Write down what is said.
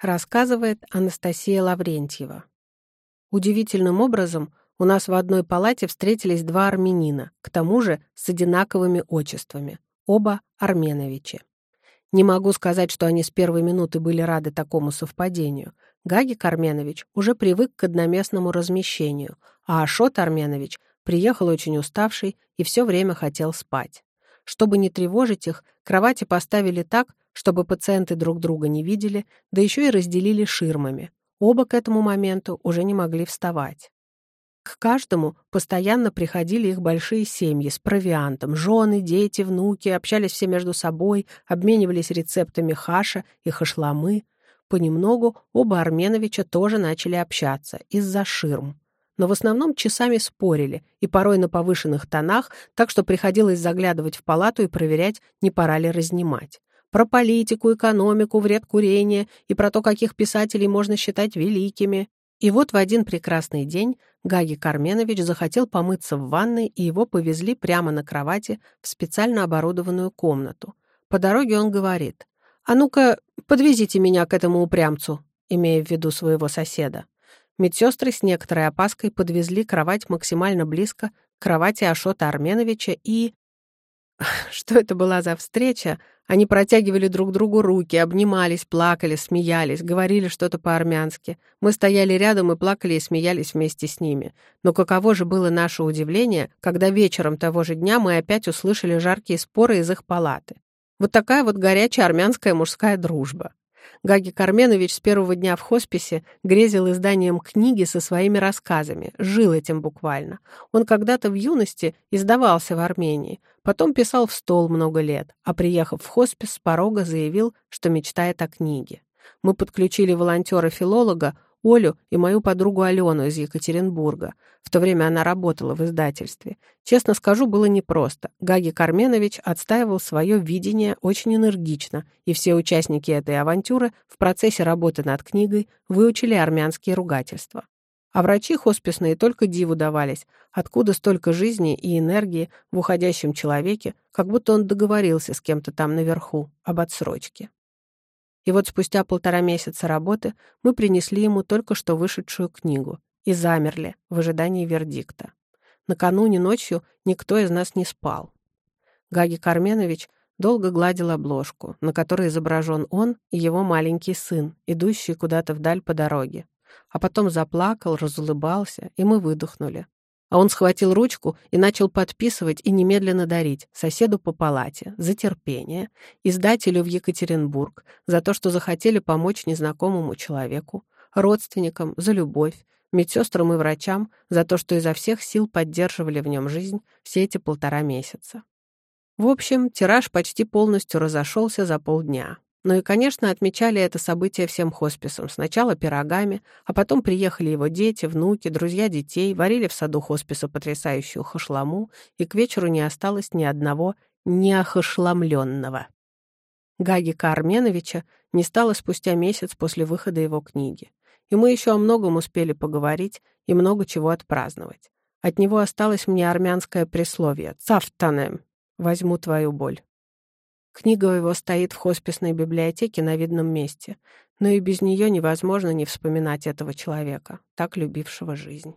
Рассказывает Анастасия Лаврентьева. Удивительным образом у нас в одной палате встретились два армянина, к тому же с одинаковыми отчествами, оба Арменовичи. Не могу сказать, что они с первой минуты были рады такому совпадению. Гагик Арменович уже привык к одноместному размещению, а Ашот Арменович приехал очень уставший и все время хотел спать. Чтобы не тревожить их, кровати поставили так, чтобы пациенты друг друга не видели, да еще и разделили ширмами. Оба к этому моменту уже не могли вставать. К каждому постоянно приходили их большие семьи с провиантом, жены, дети, внуки, общались все между собой, обменивались рецептами хаша и хашламы. Понемногу оба Арменовича тоже начали общаться из-за ширм. Но в основном часами спорили, и порой на повышенных тонах, так что приходилось заглядывать в палату и проверять, не пора ли разнимать про политику, экономику, вред курения и про то, каких писателей можно считать великими. И вот в один прекрасный день Гаги Карменович захотел помыться в ванной, и его повезли прямо на кровати в специально оборудованную комнату. По дороге он говорит, «А ну-ка, подвезите меня к этому упрямцу», имея в виду своего соседа. Медсестры с некоторой опаской подвезли кровать максимально близко к кровати Ашота Арменовича и... Что это была за встреча, они протягивали друг другу руки, обнимались, плакали, смеялись, говорили что-то по-армянски. Мы стояли рядом и плакали и смеялись вместе с ними. Но каково же было наше удивление, когда вечером того же дня мы опять услышали жаркие споры из их палаты. Вот такая вот горячая армянская мужская дружба. Гаги Карменович с первого дня в хосписе грезил изданием книги со своими рассказами, жил этим буквально. Он когда-то в юности издавался в Армении, потом писал в стол много лет, а приехав в хоспис, с порога заявил, что мечтает о книге. Мы подключили волонтера-филолога, Олю и мою подругу Алену из Екатеринбурга. В то время она работала в издательстве. Честно скажу, было непросто. Гаги Карменович отстаивал свое видение очень энергично, и все участники этой авантюры в процессе работы над книгой выучили армянские ругательства. А врачи хосписные только диву давались, откуда столько жизни и энергии в уходящем человеке, как будто он договорился с кем-то там наверху об отсрочке. И вот спустя полтора месяца работы мы принесли ему только что вышедшую книгу и замерли в ожидании вердикта. Накануне ночью никто из нас не спал. Гаги Карменович долго гладил обложку, на которой изображен он и его маленький сын, идущий куда-то вдаль по дороге. А потом заплакал, разулыбался, и мы выдохнули. А он схватил ручку и начал подписывать и немедленно дарить соседу по палате за терпение, издателю в Екатеринбург за то, что захотели помочь незнакомому человеку, родственникам за любовь, медсестрам и врачам за то, что изо всех сил поддерживали в нем жизнь все эти полтора месяца. В общем, тираж почти полностью разошелся за полдня. Ну и, конечно, отмечали это событие всем хосписом. Сначала пирогами, а потом приехали его дети, внуки, друзья детей, варили в саду хосписа потрясающую хашламу, и к вечеру не осталось ни одного неохашламленного. Гагика Арменовича не стало спустя месяц после выхода его книги. И мы еще о многом успели поговорить и много чего отпраздновать. От него осталось мне армянское присловие «Цафтанем» — «возьму твою боль». Книга его стоит в хосписной библиотеке на видном месте, но и без нее невозможно не вспоминать этого человека, так любившего жизнь.